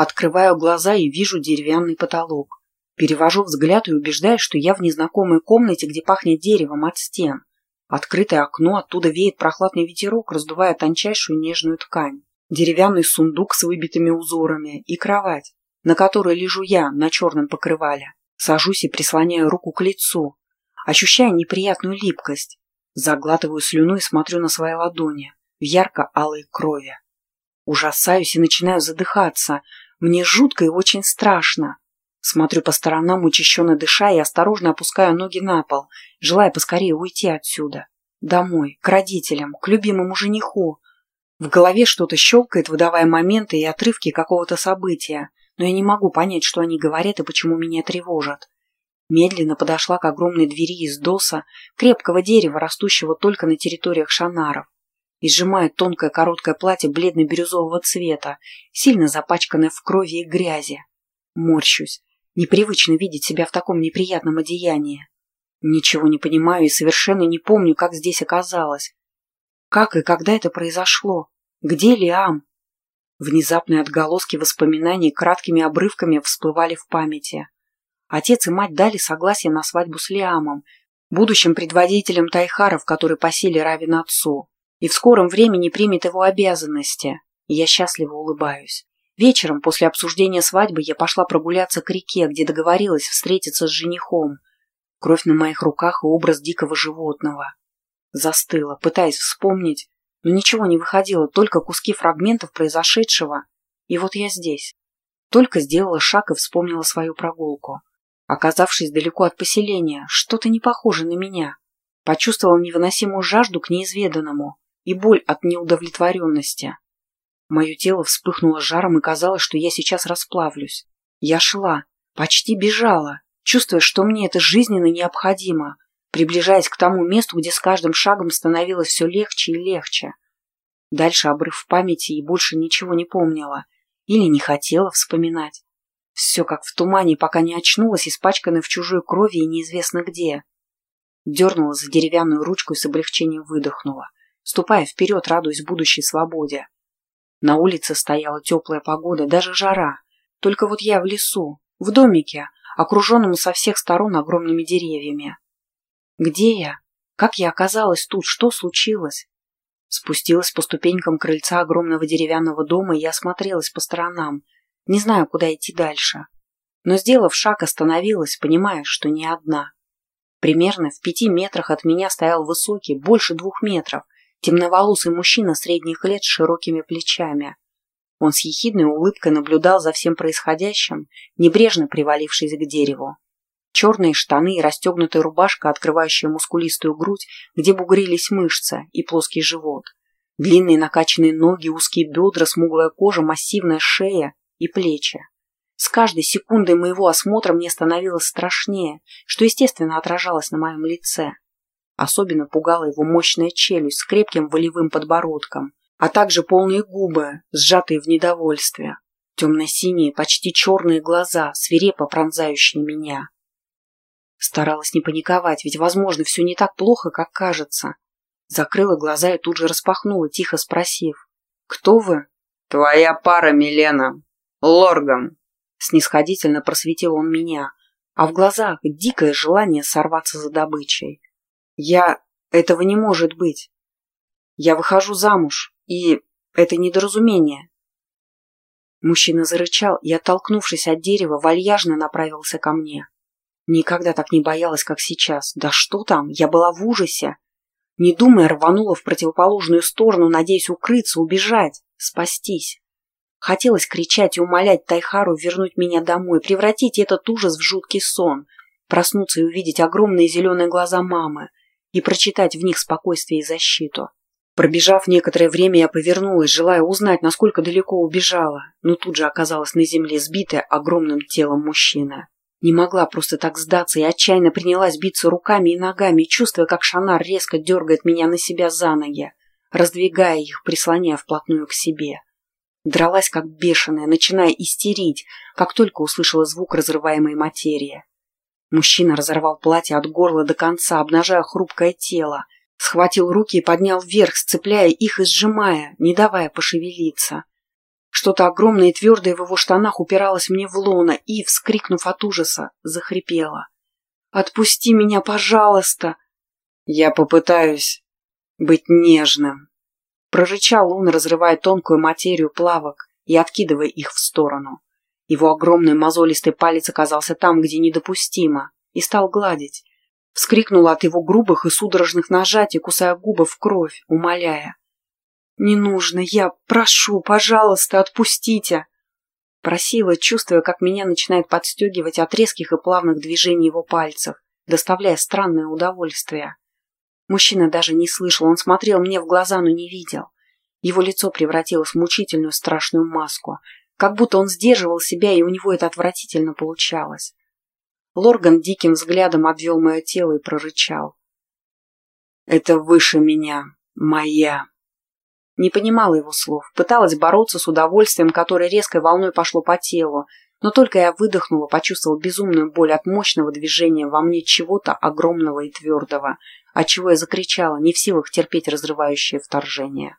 Открываю глаза и вижу деревянный потолок. Перевожу взгляд и убеждаюсь, что я в незнакомой комнате, где пахнет деревом от стен. Открытое окно, оттуда веет прохладный ветерок, раздувая тончайшую нежную ткань. Деревянный сундук с выбитыми узорами и кровать, на которой лежу я на черном покрывале. Сажусь и прислоняю руку к лицу, ощущая неприятную липкость. Заглатываю слюну и смотрю на свои ладони в ярко-алой крови. Ужасаюсь и начинаю задыхаться. Мне жутко и очень страшно. Смотрю по сторонам, учащенно дыша, и осторожно опускаю ноги на пол, желая поскорее уйти отсюда. Домой, к родителям, к любимому жениху. В голове что-то щелкает, выдавая моменты и отрывки какого-то события, но я не могу понять, что они говорят и почему меня тревожат. Медленно подошла к огромной двери из доса, крепкого дерева, растущего только на территориях шанаров, и сжимает тонкое короткое платье бледно-бирюзового цвета, сильно запачканное в крови и грязи. Морщусь, Непривычно видеть себя в таком неприятном одеянии. Ничего не понимаю и совершенно не помню, как здесь оказалось. Как и когда это произошло? Где Лиам? Внезапные отголоски воспоминаний краткими обрывками всплывали в памяти. Отец и мать дали согласие на свадьбу с Лиамом, будущим предводителем тайхаров, который по силе равен отцу, и в скором времени примет его обязанности. я счастливо улыбаюсь. Вечером, после обсуждения свадьбы, я пошла прогуляться к реке, где договорилась встретиться с женихом. Кровь на моих руках и образ дикого животного. Застыла, пытаясь вспомнить, но ничего не выходило, только куски фрагментов произошедшего. И вот я здесь. Только сделала шаг и вспомнила свою прогулку. Оказавшись далеко от поселения, что-то не похоже на меня. Почувствовала невыносимую жажду к неизведанному и боль от неудовлетворенности. Мое тело вспыхнуло жаром и казалось, что я сейчас расплавлюсь. Я шла, почти бежала, чувствуя, что мне это жизненно необходимо, приближаясь к тому месту, где с каждым шагом становилось все легче и легче. Дальше обрыв в памяти и больше ничего не помнила. Или не хотела вспоминать. Все как в тумане, пока не очнулась, испачканная в чужой крови и неизвестно где. Дернула за деревянную ручку и с облегчением выдохнула, ступая вперед, радуясь будущей свободе. На улице стояла теплая погода, даже жара. Только вот я в лесу, в домике, окруженном со всех сторон огромными деревьями. Где я? Как я оказалась тут? Что случилось? Спустилась по ступенькам крыльца огромного деревянного дома и осмотрелась по сторонам. Не знаю, куда идти дальше. Но, сделав шаг, остановилась, понимая, что не одна. Примерно в пяти метрах от меня стоял высокий, больше двух метров, темноволосый мужчина средних лет с широкими плечами. Он с ехидной улыбкой наблюдал за всем происходящим, небрежно привалившись к дереву. Черные штаны и расстегнутая рубашка, открывающая мускулистую грудь, где бугрились мышцы и плоский живот. Длинные накачанные ноги, узкие бедра, смуглая кожа, массивная шея и плечи. С каждой секундой моего осмотра мне становилось страшнее, что, естественно, отражалось на моем лице. Особенно пугала его мощная челюсть с крепким волевым подбородком, а также полные губы, сжатые в недовольстве, темно-синие, почти черные глаза, свирепо пронзающие меня. Старалась не паниковать, ведь, возможно, все не так плохо, как кажется. Закрыла глаза и тут же распахнула, тихо спросив. «Кто вы?» «Твоя пара, Милена. Лорган». Снисходительно просветил он меня, а в глазах дикое желание сорваться за добычей. Я... Этого не может быть. Я выхожу замуж, и это недоразумение. Мужчина зарычал и, оттолкнувшись от дерева, вальяжно направился ко мне. Никогда так не боялась, как сейчас. Да что там, я была в ужасе. Не думая, рванула в противоположную сторону, надеясь укрыться, убежать, спастись. Хотелось кричать и умолять Тайхару вернуть меня домой, превратить этот ужас в жуткий сон, проснуться и увидеть огромные зеленые глаза мамы, и прочитать в них спокойствие и защиту. Пробежав некоторое время, я повернулась, желая узнать, насколько далеко убежала, но тут же оказалась на земле, сбитая огромным телом мужчины. Не могла просто так сдаться и отчаянно принялась биться руками и ногами, чувствуя, как Шанар резко дергает меня на себя за ноги, раздвигая их, прислоняя вплотную к себе. Дралась как бешеная, начиная истерить, как только услышала звук разрываемой материи. Мужчина разорвал платье от горла до конца, обнажая хрупкое тело, схватил руки и поднял вверх, сцепляя их и сжимая, не давая пошевелиться. Что-то огромное и твердое в его штанах упиралось мне в лоно и, вскрикнув от ужаса, захрипело. «Отпусти меня, пожалуйста!» «Я попытаюсь быть нежным», — прорычал он, разрывая тонкую материю плавок и откидывая их в сторону. Его огромный мозолистый палец оказался там, где недопустимо, и стал гладить. Вскрикнула от его грубых и судорожных нажатий, кусая губы в кровь, умоляя. «Не нужно, я прошу, пожалуйста, отпустите!» Просила, чувствуя, как меня начинает подстегивать от резких и плавных движений его пальцев, доставляя странное удовольствие. Мужчина даже не слышал, он смотрел мне в глаза, но не видел. Его лицо превратилось в мучительную страшную маску, как будто он сдерживал себя, и у него это отвратительно получалось. Лорган диким взглядом обвел мое тело и прорычал. «Это выше меня, моя». Не понимала его слов, пыталась бороться с удовольствием, которое резкой волной пошло по телу, но только я выдохнула, почувствовала безумную боль от мощного движения во мне чего-то огромного и твердого, отчего я закричала, не в силах терпеть разрывающее вторжение.